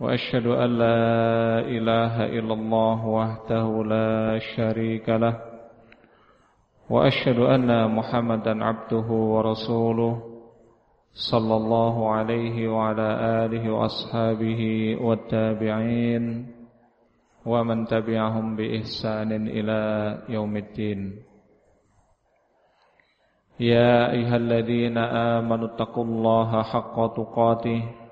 وأشهد أن لا إله إلا الله وحده لا شريك له وأشهد أن محمدا عبده ورسوله صلى الله عليه وعلى آله وأصحابه والتابعين ومن تبعهم بإحسان إلى يوم الدين. يا أيها الذين آمنوا اتقوا الله حق تقاته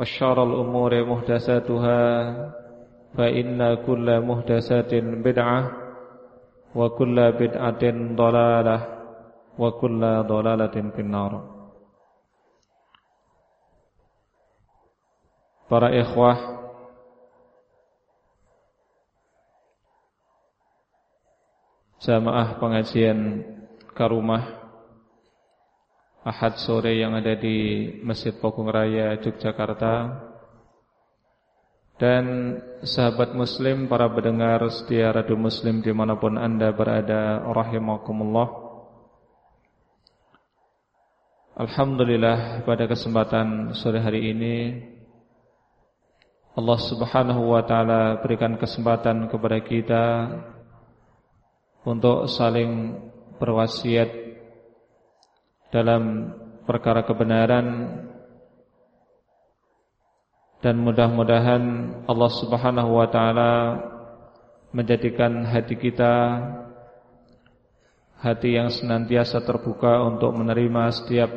وشر الأمور محدثاتها فإن كل محدثات بدعة وكل بدعة ضلالة وكل ضلالة في النار Para ikhwah Jamaah pengajian Karumah Ahad sore yang ada di Masjid Pokong Raya Yogyakarta. Dan sahabat muslim para pendengar setia radio muslim di mana pun anda berada rahimakumullah. Alhamdulillah pada kesempatan sore hari ini Allah subhanahu wa ta'ala berikan kesempatan kepada kita Untuk saling berwasiat dalam perkara kebenaran dan mudah-mudahan Allah Subhanahu wa taala menjadikan hati kita hati yang senantiasa terbuka untuk menerima setiap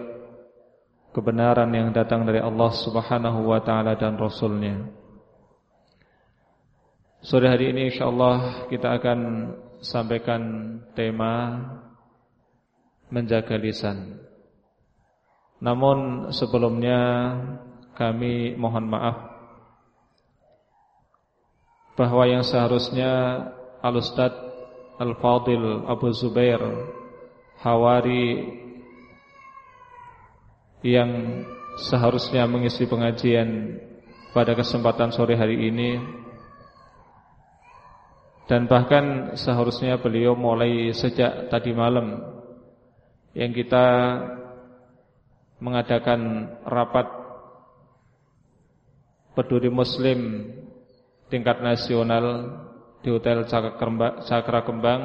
kebenaran yang datang dari Allah Subhanahu wa taala dan rasulnya. Sore hari ini insyaallah kita akan sampaikan tema menjaga lisan. Namun sebelumnya kami mohon maaf bahwa yang seharusnya Al-Ustaz Al-Fadil Abu Zubair Hawari yang seharusnya mengisi pengajian pada kesempatan sore hari ini dan bahkan seharusnya beliau mulai sejak tadi malam yang kita mengadakan rapat peduli muslim tingkat nasional di Hotel Cakra Kembang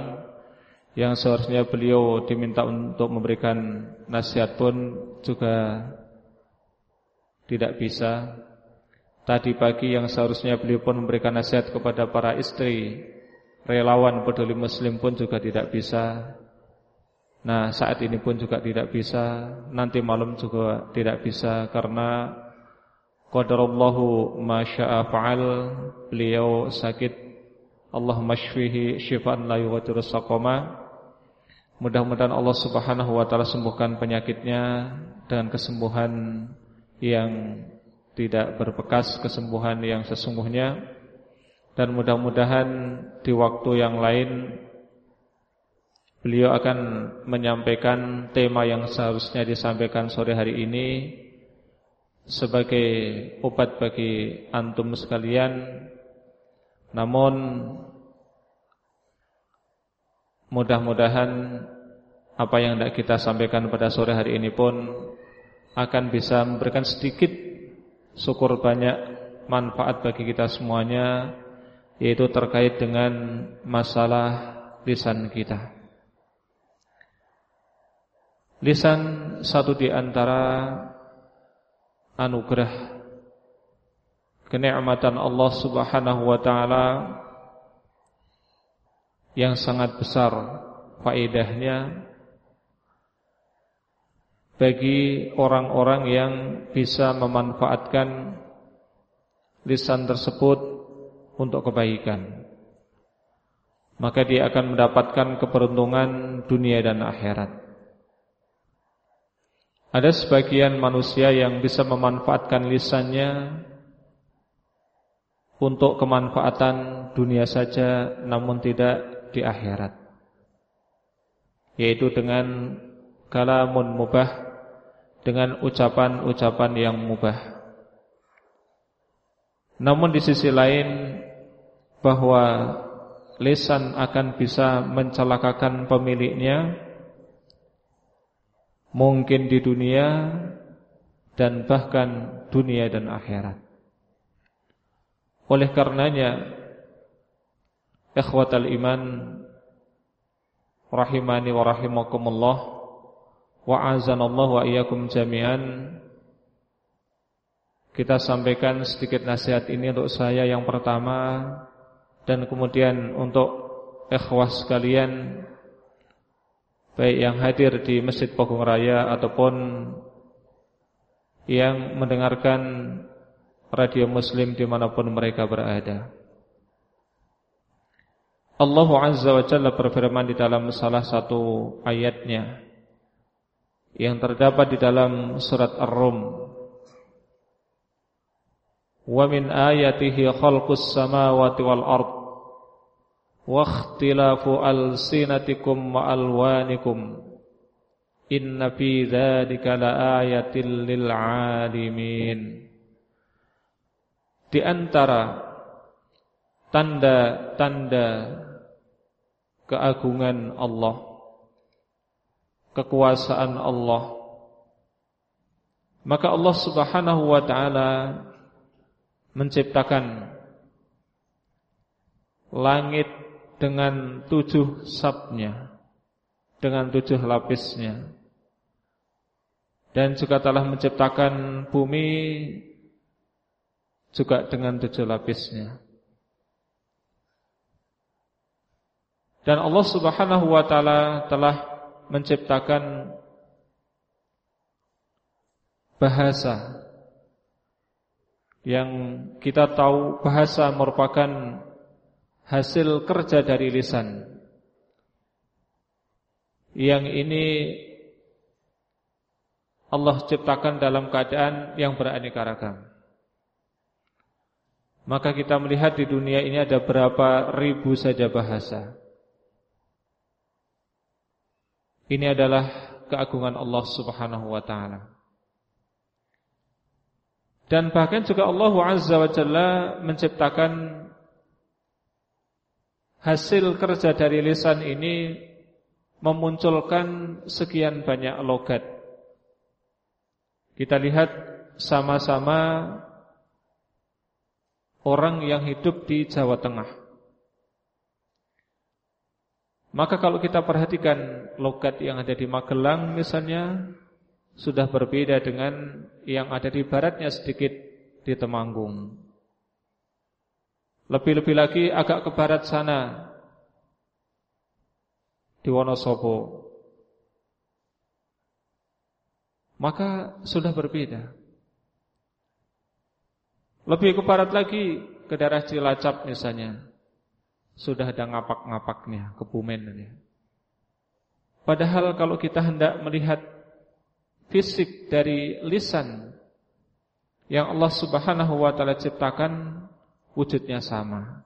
yang seharusnya beliau diminta untuk memberikan nasihat pun juga tidak bisa. Tadi pagi yang seharusnya beliau pun memberikan nasihat kepada para istri relawan peduli muslim pun juga tidak bisa. Nah saat ini pun juga tidak bisa Nanti malam juga tidak bisa Karena Qadarallahu masya'a fa'al Beliau sakit. Allah masyfihi syifan la yughadiru saqama. Mudah-mudahan Allah subhanahu wa ta'ala sembuhkan penyakitnya Dengan kesembuhan yang tidak berbekas Kesembuhan yang sesungguhnya. Dan mudah-mudahan di waktu yang lain Beliau akan menyampaikan tema yang seharusnya disampaikan sore hari ini sebagai obat bagi antum sekalian namun mudah-mudahan apa yang tidak kita sampaikan pada sore hari ini pun akan bisa memberikan sedikit syukur banyak manfaat bagi kita semuanya yaitu terkait dengan masalah lisan kita. Lisan satu di antara anugerah kenikmatan Allah Subhanahu wa taala yang sangat besar faedahnya bagi orang-orang yang bisa memanfaatkan lisan tersebut untuk kebaikan. Maka dia akan mendapatkan keberuntungan dunia dan akhirat ada sebagian manusia yang bisa memanfaatkan lisannya untuk kemanfaatan dunia saja namun tidak di akhirat. Yaitu dengan kalamun mubah dengan ucapan-ucapan yang mubah. Namun di sisi lain bahwa lisan akan bisa mencelakakan pemiliknya mungkin di dunia dan bahkan dunia dan akhirat. Oleh karenanya ikhwatal iman rahimani wa rahimakumullah wa azanallahu wa iyyakum jami'an kita sampaikan sedikit nasihat ini untuk saya yang pertama dan kemudian untuk ikhwah sekalian baik yang hadir di Masjid Pogung Raya ataupun yang mendengarkan radio Muslim di mana pun mereka berada. Allah Azza wa Jalla berfirman di dalam salah satu ayatnya yang terdapat di dalam surat Ar-Rum. Wa min ayatihi khalqus samawati wal ardh واختلاف ألسنتكم وألوانكم إن في ذلك لآية للعالمين Di antara tanda-tanda keagungan Allah Kekuasaan Allah Maka Allah subhanahu wa ta'ala Menciptakan Langit dengan tujuh sabnya, dengan tujuh lapisnya. Dan juga telah menciptakan bumi juga dengan tujuh lapisnya. Dan Allah Subhanahu wa taala telah menciptakan bahasa yang kita tahu bahasa merupakan hasil kerja dari lisan. Yang ini Allah ciptakan dalam keadaan yang beraneka ragam. Maka kita melihat di dunia ini ada berapa ribu saja bahasa. Ini adalah keagungan Allah Subhanahu wa taala. Dan bahkan juga Allah Azza wa Jalla menciptakan hasil kerja dari lisan ini memunculkan sekian banyak logat. Kita lihat sama-sama orang yang hidup di Jawa Tengah. Maka kalau kita perhatikan logat yang ada di Magelang misalnya sudah berbeda dengan yang ada di baratnya sedikit di Temanggung. Lebih-lebih lagi agak ke barat sana. Di Wonosobo. Maka sudah berbeda. Lebih ke barat lagi Ke daerah Cilacap misalnya. Sudah ada ngapak-ngapaknya Kebumen ini Padahal kalau kita hendak melihat Fisik dari lisan Yang Allah subhanahu wa ta'ala ciptakan wujudnya sama.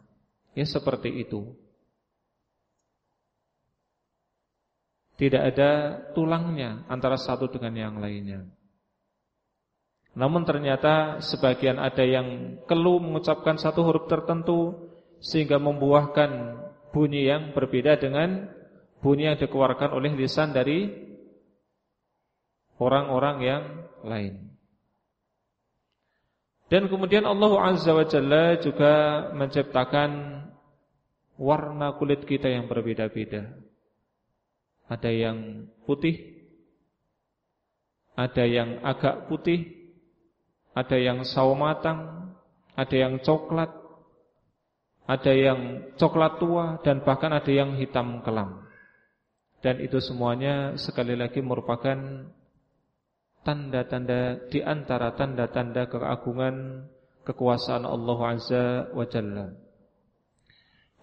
Ya seperti itu. Tidak ada tulangnya antara satu dengan yang lainnya. Namun ternyata sebagian ada yang kelu mengucapkan satu huruf tertentu sehingga membuahkan bunyi yang berbeda dengan bunyi yang dikeluarkan oleh lisan dari orang-orang yang lain. Dan kemudian Allah Azza wa Jalla juga menciptakan warna kulit kita yang berbeda-beda. Ada yang putih, ada yang agak putih, ada yang sawo matang, ada yang coklat, ada yang coklat tua dan bahkan ada yang hitam kelam. Dan itu semuanya sekali lagi merupakan tanda-tanda di antara tanda-tanda keagungan kekuasaan Allah Azza wa Jalla.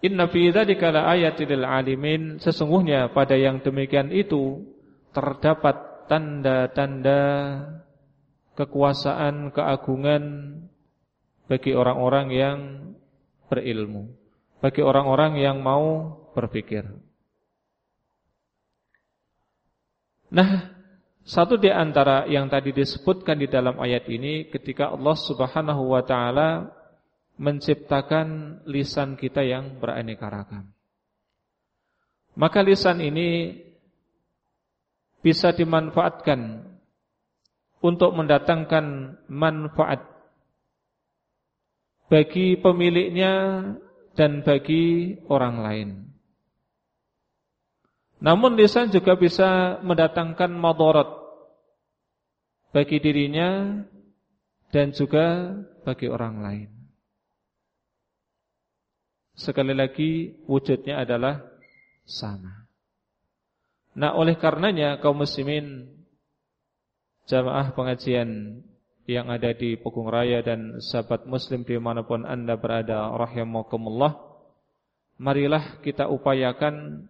Inna fi dzalika laayatil alimin sesungguhnya pada yang demikian itu terdapat tanda-tanda kekuasaan keagungan bagi orang-orang yang berilmu, bagi orang-orang yang mau berpikir. Nah, satu di antara yang tadi disebutkan di dalam ayat ini ketika Allah Subhanahu wa taala menciptakan lisan kita yang beraneka ragam. Maka lisan ini bisa dimanfaatkan untuk mendatangkan manfaat bagi pemiliknya dan bagi orang lain. Namun lisan juga bisa mendatangkan madarat bagi dirinya dan juga bagi orang lain. Sekali lagi wujudnya adalah sama. Nah oleh karenanya kaum muslimin jamaah pengajian yang ada di Pokong Raya dan sahabat muslim di mana pun anda berada rahimakumullah Marilah kita upayakan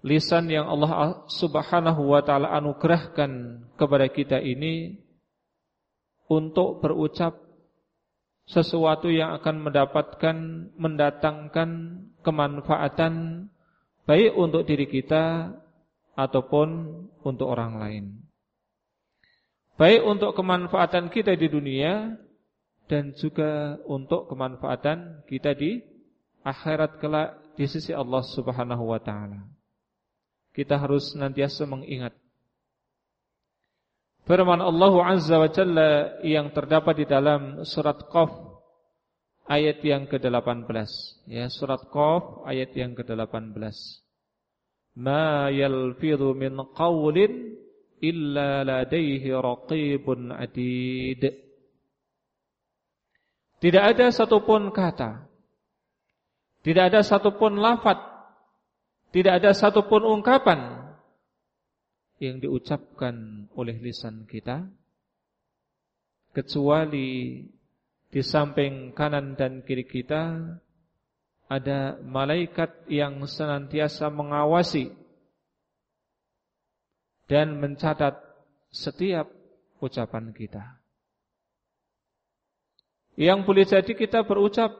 Lisan yang Allah subhanahu wa ta'ala anugerahkan kepada kita ini Untuk berucap sesuatu yang akan mendapatkan Mendatangkan kemanfaatan Baik untuk diri kita Ataupun untuk orang lain Baik untuk kemanfaatan kita di dunia dan juga untuk kemanfaatan kita di akhirat kelak di sisi Allah Subhanahu wa taala. Kita harus nantiasa mengingat. Firman Allah Azza wa Jalla yang terdapat di dalam surat Qaf ayat yang ke-18 ya surat Qaf ayat yang ke-18 Ma yalfidhu min qawlin illa ladaihi raqibun atid. Tidak ada satupun kata, tidak ada satupun lafat, tidak ada satupun ungkapan yang diucapkan oleh lisan kita kecuali di samping kanan dan kiri kita ada malaikat yang senantiasa mengawasi dan mencatat setiap ucapan kita. Yang boleh jadi kita berucap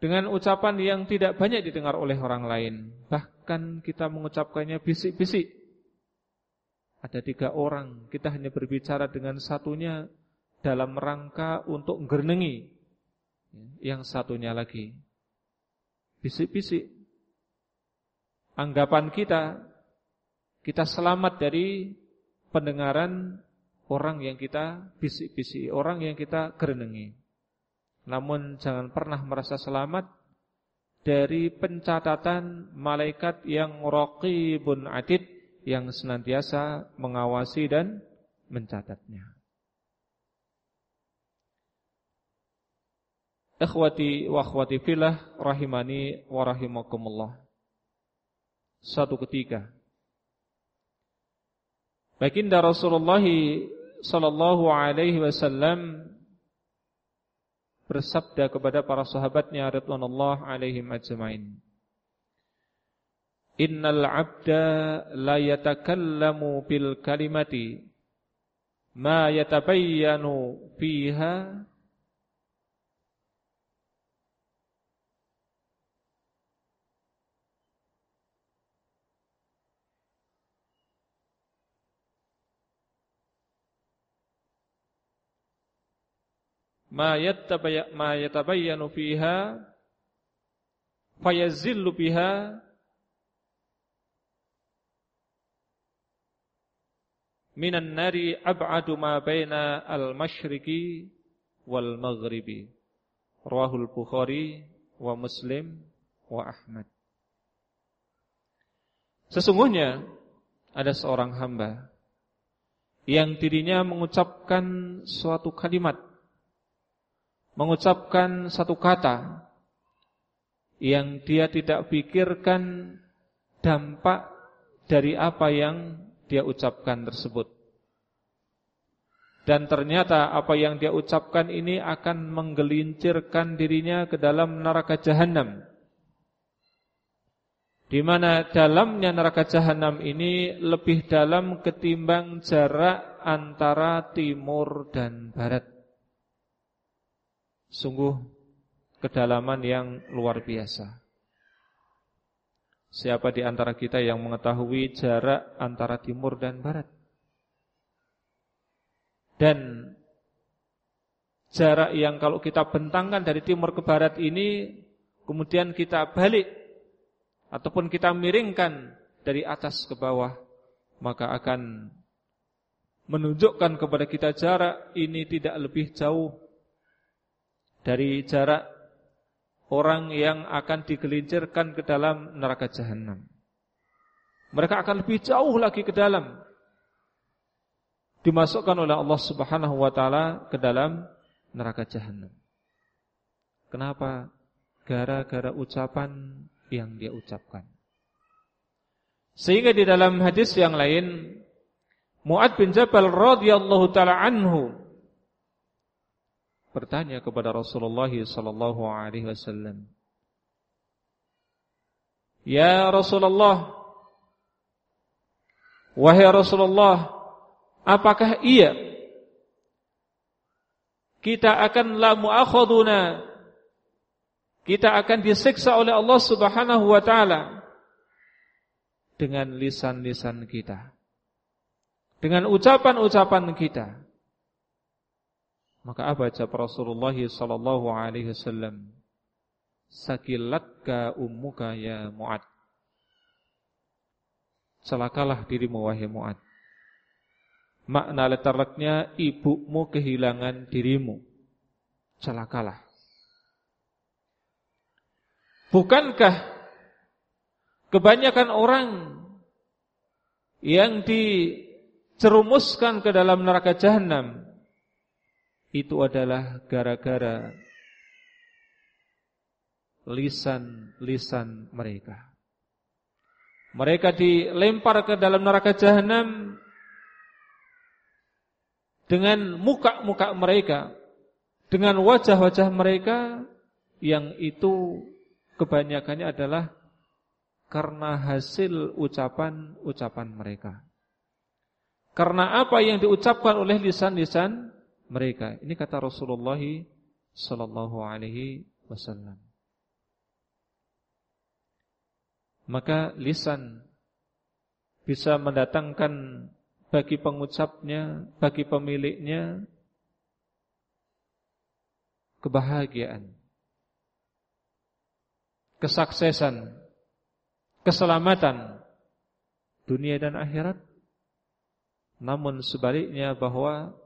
dengan ucapan yang tidak banyak didengar oleh orang lain. Bahkan kita mengucapkannya bisik-bisik. Ada tiga orang, kita hanya berbicara dengan satunya dalam rangka untuk ngernengi. Yang satunya lagi. Bisik-bisik. Anggapan kita kita selamat dari pendengaran orang yang kita bisik-bisik, orang yang kita gerenengi. Namun jangan pernah merasa selamat dari pencatatan malaikat yang raqibun atid yang senantiasa mengawasi dan mencatatnya. Ikhwati wa akhwati fillah rahimani wa rahimakumullah. Satu ketiga Baginda Rasulullah sallallahu alaihi wasallam bersabda kepada para sahabatnya radhiyallahu alaihim ajmain. Innal 'abda la yatakallamu bil kalimati ma yatabayyanu fiha ma yatabayyanu fiha fayazillu biha. Minan nari ab'adu ma baina al-masyriqi wal maghribi rawahul bukhari wa muslim wa ahmad. Sesungguhnya ada seorang hamba yang dirinya mengucapkan suatu kalimat mengucapkan satu kata yang dia tidak pikirkan dampak dari apa yang dia ucapkan tersebut. Dan ternyata apa yang dia ucapkan ini akan menggelincirkan dirinya ke dalam neraka jahanam. Di mana dalamnya neraka jahanam ini lebih dalam ketimbang jarak antara timur dan barat. Sungguh kedalaman yang luar biasa. Siapa di antara kita yang mengetahui jarak antara timur dan barat? Dan jarak yang kalau kita bentangkan dari timur ke barat ini kemudian kita balik ataupun kita miringkan dari atas ke bawah maka akan menunjukkan kepada kita jarak ini tidak lebih jauh dari jarak orang yang akan digelincirkan ke dalam neraka jahanam. Mereka akan lebih jauh lagi ke dalam. Dimasukkan oleh Allah Subhanahu wa taala ke dalam neraka jahanam. Kenapa? Gara-gara ucapan yang dia ucapkan. Sehingga di dalam hadis yang lain Mu'ad bin Jabal radhiyallahu taala anhu bertanya kepada Rasulullah sallallahu alaihi wasallam Ya Rasulullah Wahai Rasulullah apakah iya kita akan la muakhaduna kita akan disiksa oleh Allah Subhanahu wa taala dengan lisan-lisan kita dengan ucapan-ucapan kita maka apa jawab Rasulullah sallallahu alaihi wasallam? Sakilatka ummuka ya Mu'ad. Celakalah dirimu wahai Mu'ad. Makna letarleknya ibumu kehilangan dirimu. Celakalah. Bukankah kebanyakan orang yang dicerumuskan ke dalam neraka jahanam itu adalah gara-gara lisan-lisan mereka. Mereka dilempar ke dalam neraka jahanam dengan muka-muka mereka, dengan wajah-wajah mereka yang itu kebanyakannya adalah karena hasil ucapan-ucapan mereka. Karena apa yang diucapkan oleh lisan-lisan mereka. Ini kata Rasulullah sallallahu alaihi wasallam. Maka lisan bisa mendatangkan bagi pengucapnya, bagi pemiliknya kebahagiaan, kesuksesan, keselamatan dunia dan akhirat. Namun sebaliknya bahwa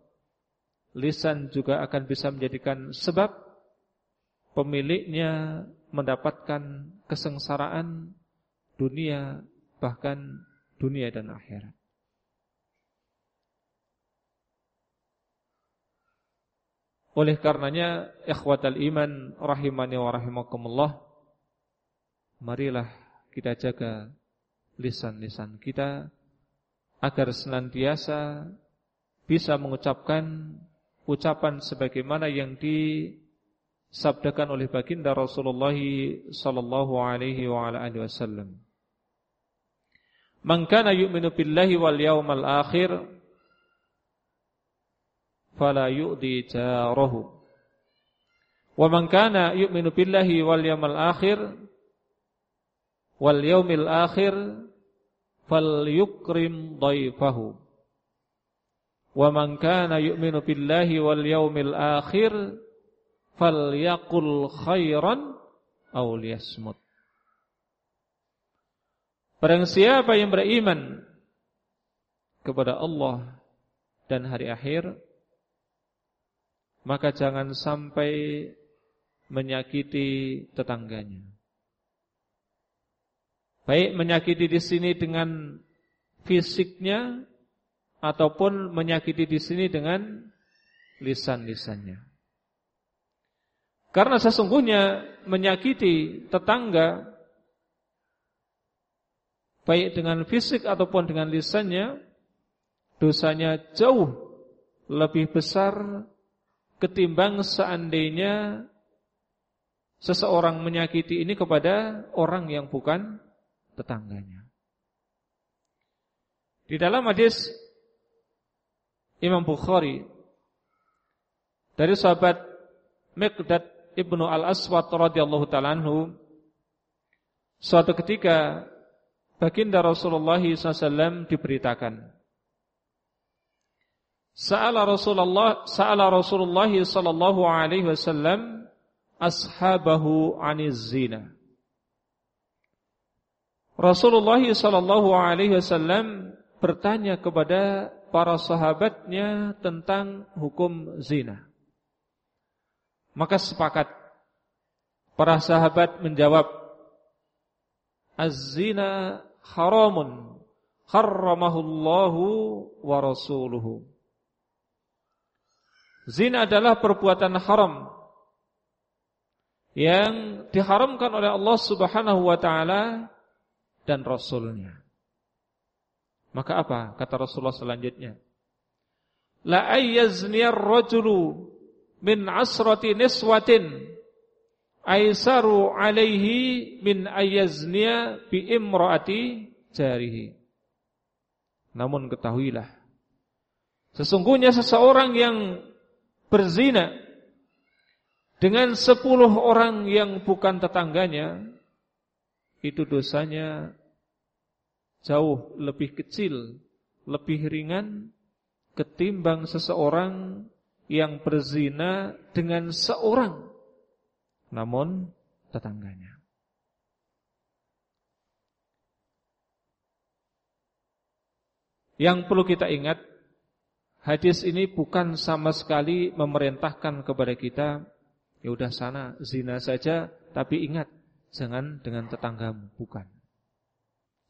lisan juga akan bisa menjadikan sebab pemiliknya mendapatkan kesengsaraan dunia bahkan dunia dan akhirat. Oleh karenanya ikhwatal iman rahimani wa rahimakumullah marilah kita jaga lisan-lisan kita agar senantiasa bisa mengucapkan ucapan sebagaimana yang disabdakan oleh baginda Rasulullah sallallahu alaihi wa ala alihi wasallam. Man kana yu'minu billahi wal yawmal akhir fala yu'di jarahu. Wa man kana yu'minu billahi wal yawmal akhir wal yawmil akhir falyukrim dhaifahu. Wa man kana yu'minu billahi wal yaumil akhir falyaqul khairan aw liyasmut. Barang siapa yang beriman kepada Allah dan hari akhir maka jangan sampai menyakiti tetangganya. Baik menyakiti di sini dengan fisiknya ataupun menyakiti di sini dengan lisan-lisannya. Karena sesungguhnya menyakiti tetangga baik dengan fisik ataupun dengan lisannya dosanya jauh lebih besar ketimbang seandainya seseorang menyakiti ini kepada orang yang bukan tetangganya. Di dalam hadis Imam Bukhari. Dari sahabat Miqdad Ibnu Al-Aswad radhiyallahu taala suatu ketika baginda Rasulullah SAW diberitakan Sa'ala Rasulullah Sa'ala Rasulullah sallallahu alaihi wasallam ashabahu 'aniz zina. Rasulullah sallallahu alaihi wasallam bertanya kepada para sahabatnya tentang hukum zina maka sepakat para sahabat menjawab Az-zina haramun harramahullahu wa rasuluhu. Zina adalah perbuatan haram yang diharamkan oleh Allah Subhanahu wa taala dan rasulnya. Maka apa kata Rasulullah selanjutnya? La ayyazniyar rajulu min asrati niswatin aisaru alaihi min ayaznia bi imraati jarihi. Namun ketahuilah sesungguhnya seseorang yang berzina dengan sepuluh orang yang bukan tetangganya itu dosanya jauh lebih kecil, lebih ringan ketimbang seseorang yang berzina dengan seorang namun tetangganya. Yang perlu kita ingat hadis ini bukan sama sekali memerintahkan kepada kita ya udah sana zina saja tapi ingat jangan dengan tetanggamu bukan.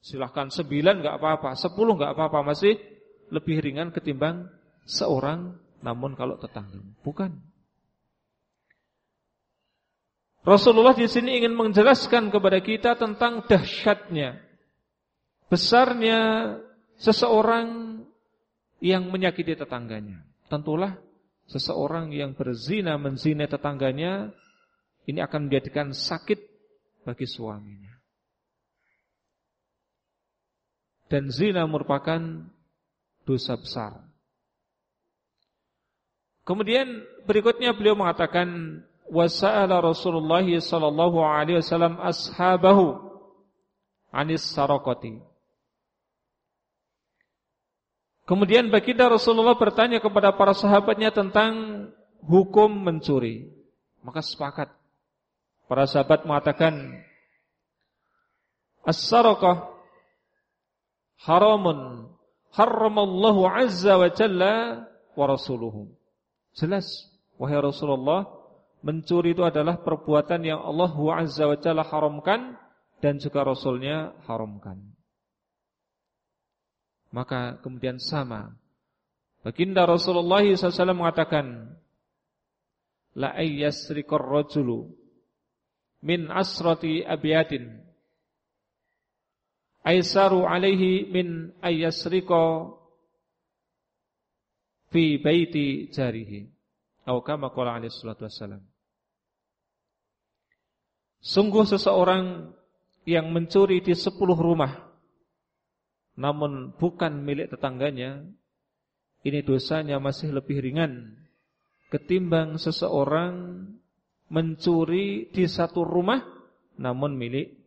Silahkan sembilan nggak apa-apa, sepuluh nggak apa-apa masih lebih ringan ketimbang seorang namun kalau tetangga bukan. Rasulullah di sini ingin menjelaskan kepada kita tentang dahsyatnya, besarnya seseorang yang menyakiti tetangganya. Tentulah seseorang yang berzina menzina tetangganya ini akan menjadikan sakit bagi suaminya. Dan zina merupakan dosa besar. Kemudian berikutnya beliau mengatakan wasa'ala Rasulullah sallallahu alaihi wasallam ashabahu anis sarakati. Kemudian baginda Rasulullah bertanya kepada para sahabatnya tentang hukum mencuri. Maka sepakat. Para sahabat mengatakan As-sarakah haramun harramallahu azza wa jalla wa rasuluhu. Jelas, wahai Rasulullah, mencuri itu adalah perbuatan yang Allah Azza wa Jalla haramkan dan juga Rasulnya haramkan. Maka kemudian sama. Baginda Rasulullah SAW mengatakan, La ayyasrikar rajulu min asrati abiyatin aisaru alaihi min ayyasrika fi baiti jarihi. Atau kama qala alaihi salatu wassalam. Sungguh seseorang yang mencuri di sepuluh rumah namun bukan milik tetangganya ini dosanya masih lebih ringan ketimbang seseorang mencuri di satu rumah namun milik